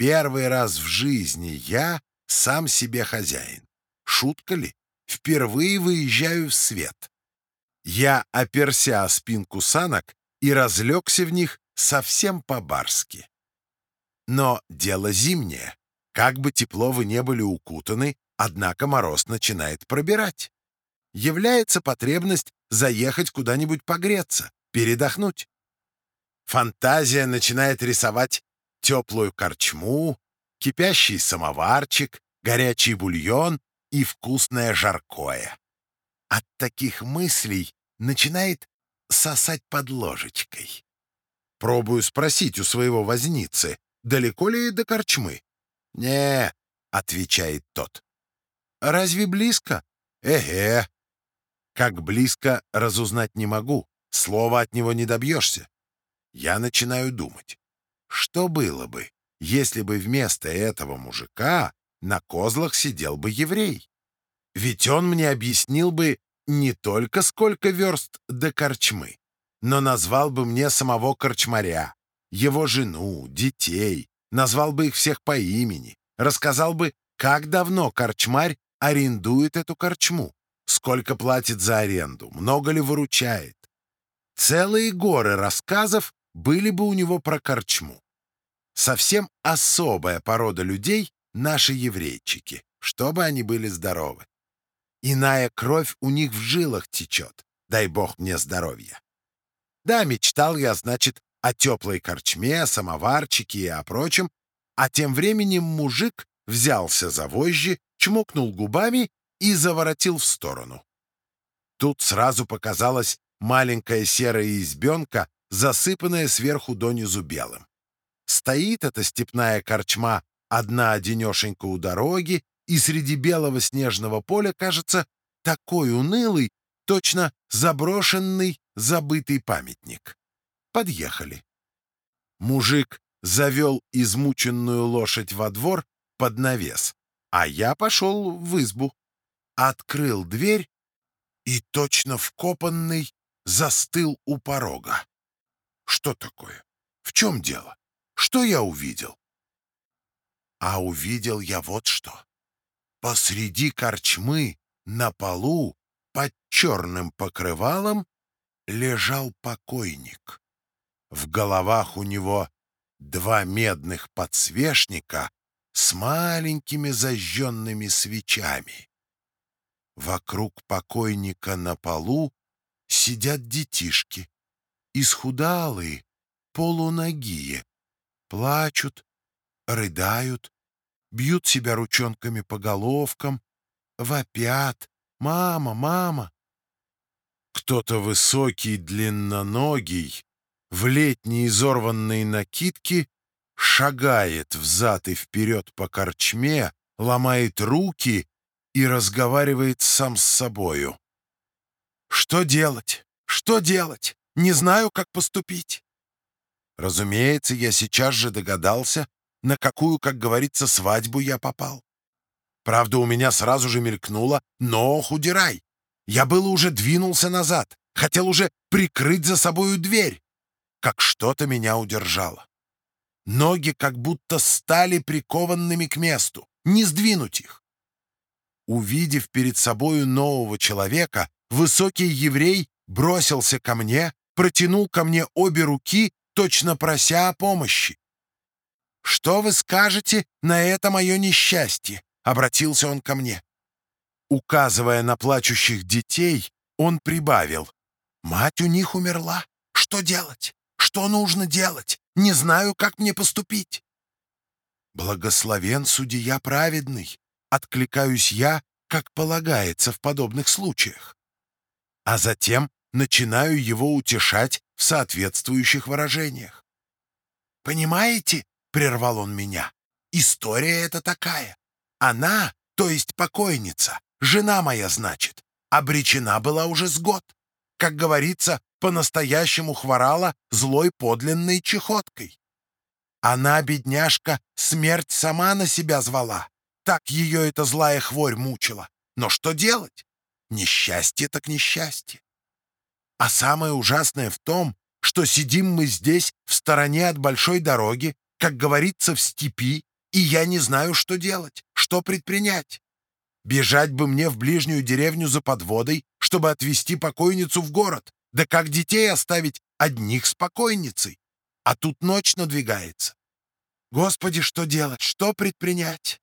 Первый раз в жизни я сам себе хозяин. Шутка ли? Впервые выезжаю в свет. Я оперся о спинку санок и разлегся в них совсем по-барски. Но дело зимнее. Как бы тепло вы не были укутаны, однако мороз начинает пробирать. Является потребность заехать куда-нибудь погреться, передохнуть. Фантазия начинает рисовать теплую корчму, кипящий самоварчик, горячий бульон и вкусное жаркое. От таких мыслей начинает сосать под ложечкой. Пробую спросить у своего возницы, далеко ли до корчмы. «Не», — отвечает тот. «Разве близко?» «Эге». Как близко, разузнать не могу. Слова от него не добьешься. Я начинаю думать. Что было бы, если бы вместо этого мужика на козлах сидел бы еврей? Ведь он мне объяснил бы не только сколько верст до корчмы, но назвал бы мне самого корчмаря, его жену, детей, назвал бы их всех по имени, рассказал бы, как давно корчмарь арендует эту корчму, сколько платит за аренду, много ли выручает. Целые горы рассказов были бы у него про корчму. Совсем особая порода людей — наши еврейчики, чтобы они были здоровы. Иная кровь у них в жилах течет, дай бог мне здоровья. Да, мечтал я, значит, о теплой корчме, самоварчике и о прочем, а тем временем мужик взялся за вожжи, чмокнул губами и заворотил в сторону. Тут сразу показалась маленькая серая избенка, засыпанная сверху донизу белым. Стоит эта степная корчма одна-одинешенька у дороги, и среди белого снежного поля кажется такой унылый, точно заброшенный, забытый памятник. Подъехали. Мужик завел измученную лошадь во двор под навес, а я пошел в избу. Открыл дверь и точно вкопанный застыл у порога. Что такое? В чем дело? Что я увидел? А увидел я вот что. Посреди корчмы на полу под черным покрывалом лежал покойник. В головах у него два медных подсвечника с маленькими зажженными свечами. Вокруг покойника на полу сидят детишки исхудалые, полуногие, плачут, рыдают, бьют себя ручонками по головкам, вопят «Мама, мама!». Кто-то высокий, длинноногий, в летней изорванной накидке шагает взад и вперед по корчме, ломает руки и разговаривает сам с собою. Что делать? Что делать? Не знаю, как поступить. Разумеется, я сейчас же догадался, на какую, как говорится, свадьбу я попал. Правда, у меня сразу же мелькнуло «но худирай». Я было уже двинулся назад, хотел уже прикрыть за собою дверь, как что-то меня удержало. Ноги как будто стали прикованными к месту, не сдвинуть их. Увидев перед собою нового человека, высокий еврей бросился ко мне, протянул ко мне обе руки, точно прося о помощи. «Что вы скажете на это мое несчастье?» — обратился он ко мне. Указывая на плачущих детей, он прибавил. «Мать у них умерла. Что делать? Что нужно делать? Не знаю, как мне поступить». «Благословен судья праведный», — откликаюсь я, как полагается в подобных случаях. А затем начинаю его утешать в соответствующих выражениях. «Понимаете?» — прервал он меня. «История эта такая. Она, то есть покойница, жена моя, значит, обречена была уже с год. Как говорится, по-настоящему хворала злой подлинной чехоткой. Она, бедняжка, смерть сама на себя звала. Так ее эта злая хворь мучила. Но что делать? Несчастье так несчастье. А самое ужасное в том, что сидим мы здесь в стороне от большой дороги, как говорится, в степи, и я не знаю, что делать, что предпринять. Бежать бы мне в ближнюю деревню за подводой, чтобы отвезти покойницу в город. Да как детей оставить одних с покойницей? А тут ночь надвигается. Господи, что делать, что предпринять?